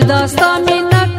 don't stop me now.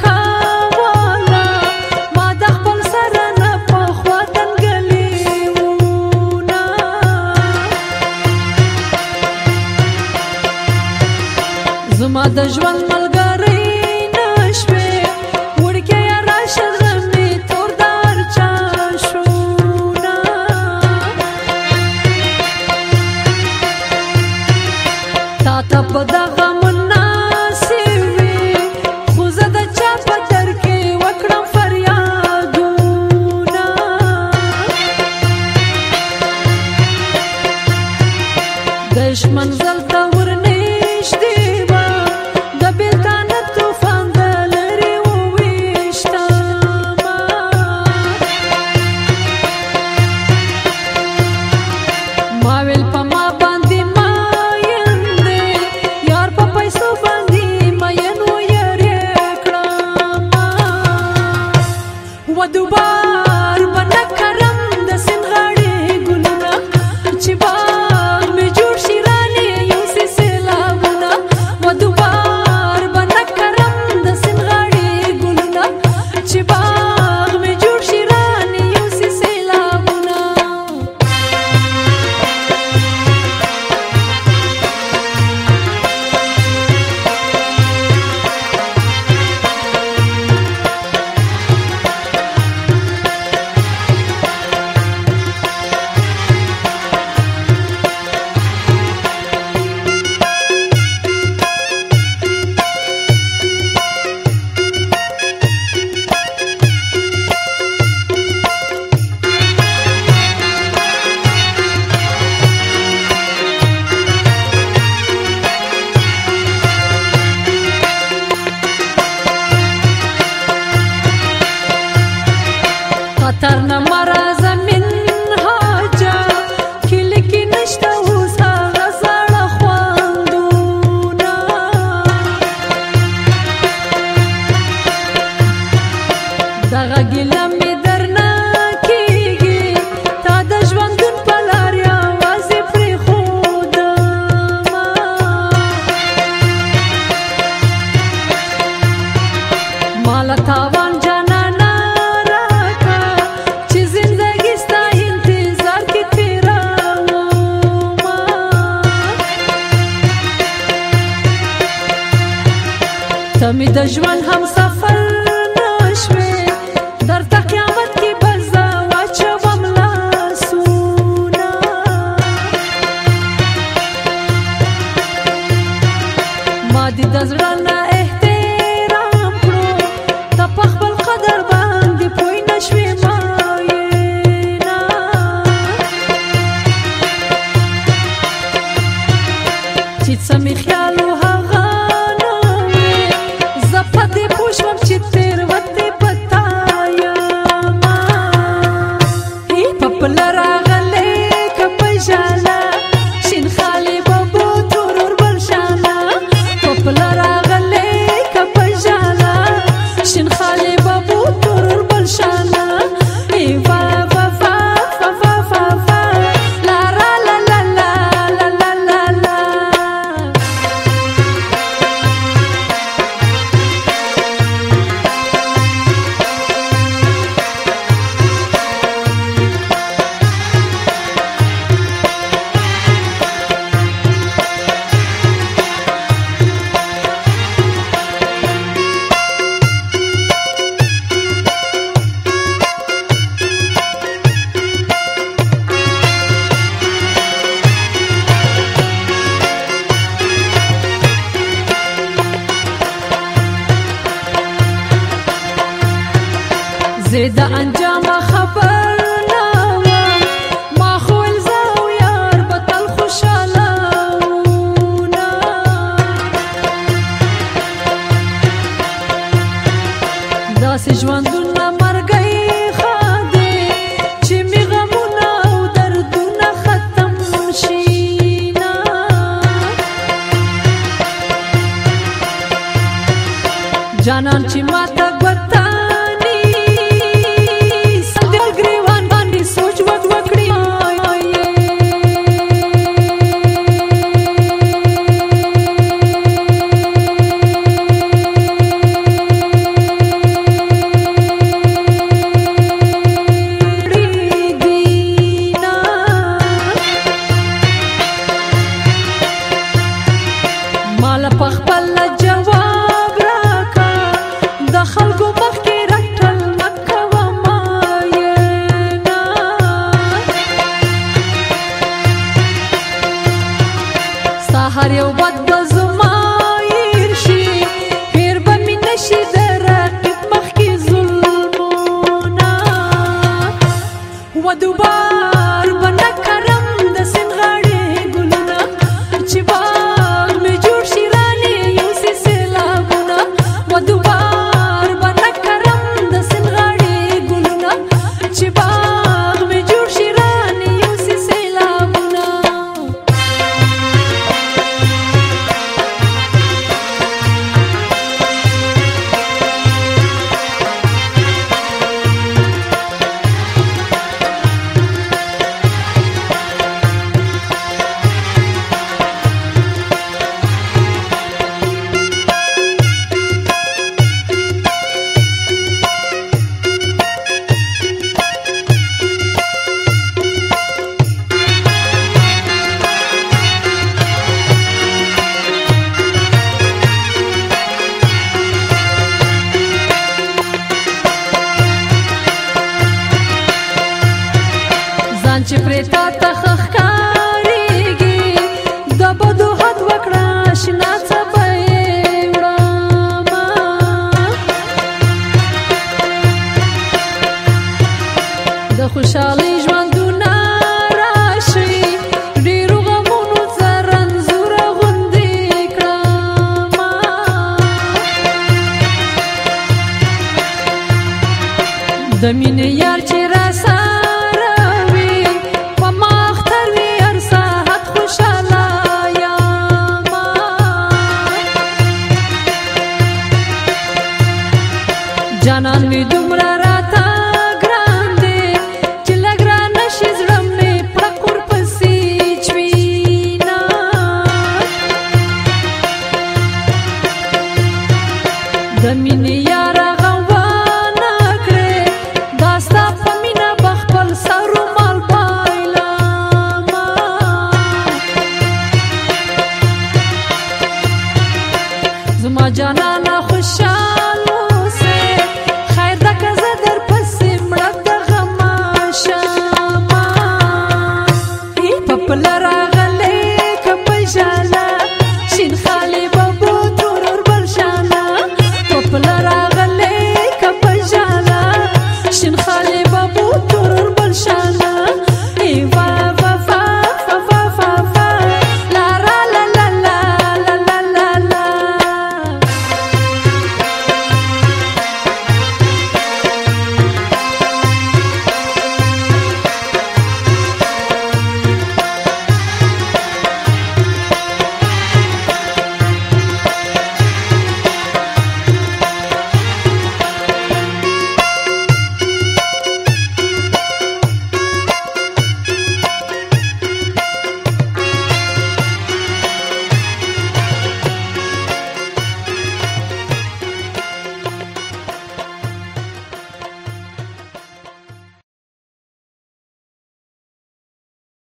دشمن زه Matar na د ژوند هم سفر نشوي تر تا قیامت کې بزا واچوم لاسونه ما دې د زړه نه زید انجام خبر داسې ژوندونه مرګي خاده چې می غمونه او دردونه ختم شي نا جانان چې ماته د خوشحالۍ ژوندونه راشي ډېرو غمونو څه رنځوره غوندې کړمه د مینې زما جانانا خوشا